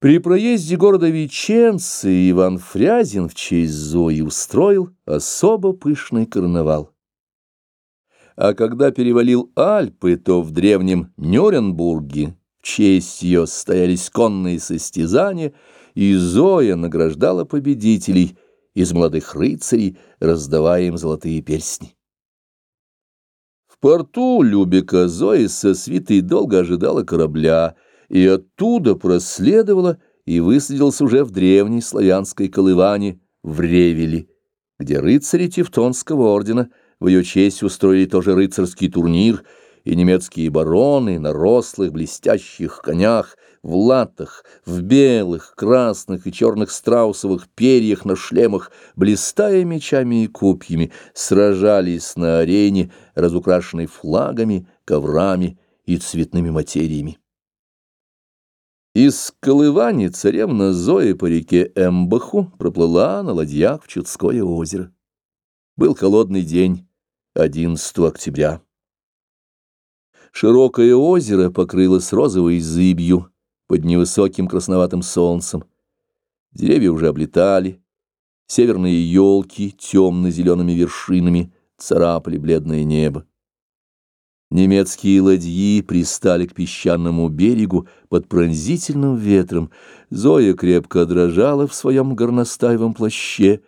При проезде города Веченцы Иван Фрязин в честь Зои устроил особо пышный карнавал. А когда перевалил Альпы, то в древнем Нюрнбурге в честь ее стоялись конные состязания, и Зоя награждала победителей из молодых рыцарей, раздавая им золотые перстни. В порту Любека Зоя со свитой долго ожидала корабля — и оттуда проследовала и высадился уже в древней славянской колыване в Ревеле, где рыцари Тевтонского ордена в ее честь устроили тоже рыцарский турнир, и немецкие бароны на рослых блестящих конях, в латах, в белых, красных и черных страусовых перьях на шлемах, блистая мечами и копьями, сражались на арене, разукрашенной флагами, коврами и цветными материями. Из Колывани царевна Зоя по реке Эмбаху проплыла на ладьях в Чудское озеро. Был холодный день, 11 октября. Широкое озеро покрылось розовой зыбью под невысоким красноватым солнцем. Деревья уже облетали, северные елки темно-зелеными вершинами царапали бледное небо. Немецкие ладьи пристали к песчаному берегу под пронзительным ветром. Зоя крепко дрожала в своем горностаевом плаще,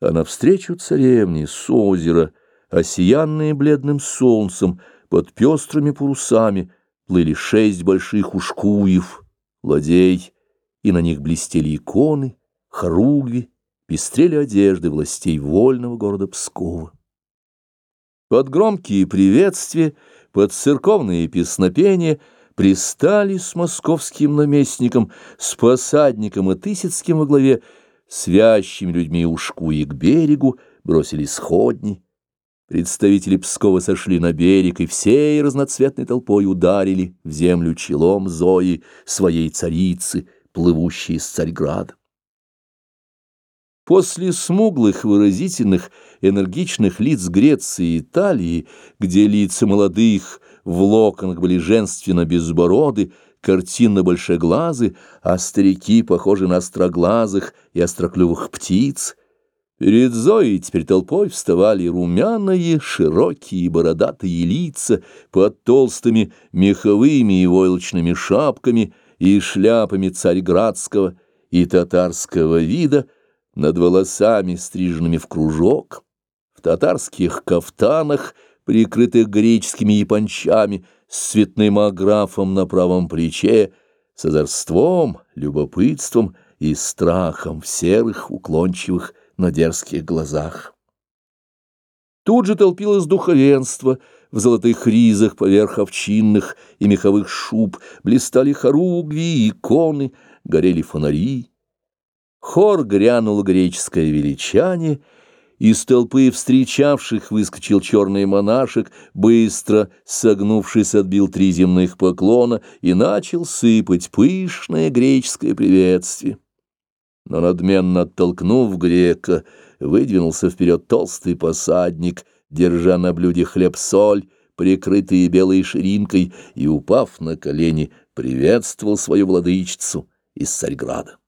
а навстречу царевне с озера, осиянные бледным солнцем, под пестрыми парусами, плыли шесть больших ушкуев, ладей, и на них блестели иконы, хоругви, пестрели одежды властей вольного города Пскова. Под громкие приветствия под церковные песнопения пристали с московским наместником, с посадником и Тысяцким во главе, с вящими людьми ушку и к берегу, бросили сходни. Представители Пскова сошли на берег и всей разноцветной толпой ударили в землю челом Зои, своей царицы, плывущей из Царьграда. После смуглых, выразительных, энергичных лиц Греции и Италии, где лица молодых в локонах были женственно безбороды, картинно большеглазы, а старики похожи на остроглазых и остроклювых птиц, перед Зоей теперь толпой вставали румяные, широкие бородатые лица под толстыми меховыми и войлочными шапками и шляпами царьградского и татарского вида, над волосами, стриженными в кружок, в татарских кафтанах, прикрытых греческими япончами, с цветным аграфом на правом плече, с озорством, любопытством и страхом в серых, уклончивых, но дерзких глазах. Тут же толпилось духовенство, в золотых ризах поверх овчинных и меховых шуб, блистали хоругви, иконы, горели фонари. Хор грянул греческое величание, из толпы встречавших выскочил черный монашек, быстро, согнувшись, отбил три земных поклона и начал сыпать пышное греческое приветствие. Но надменно оттолкнув грека, выдвинулся вперед толстый посадник, держа на блюде хлеб-соль, прикрытые белой ширинкой, и, упав на колени, приветствовал свою владычицу из Царьграда.